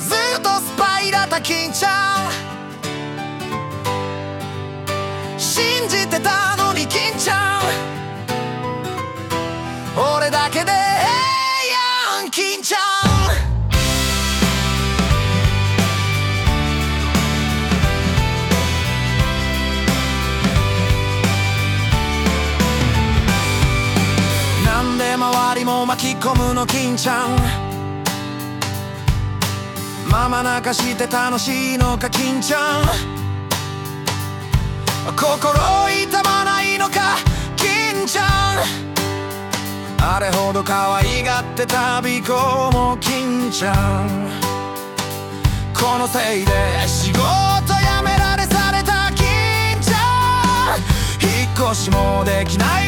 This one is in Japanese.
ずっとスパイだった金ちゃん。信じてたのに金ちゃん俺だけでええやん金ちゃん。なんで周りも巻き込むの金ちゃん。ママ泣かして楽しいのか金ちゃん。心痛まないのか金ちゃん。あれほど可愛がってたビコも金ちゃん。このせいで仕事辞められされた金ちゃん。引っ越しもできない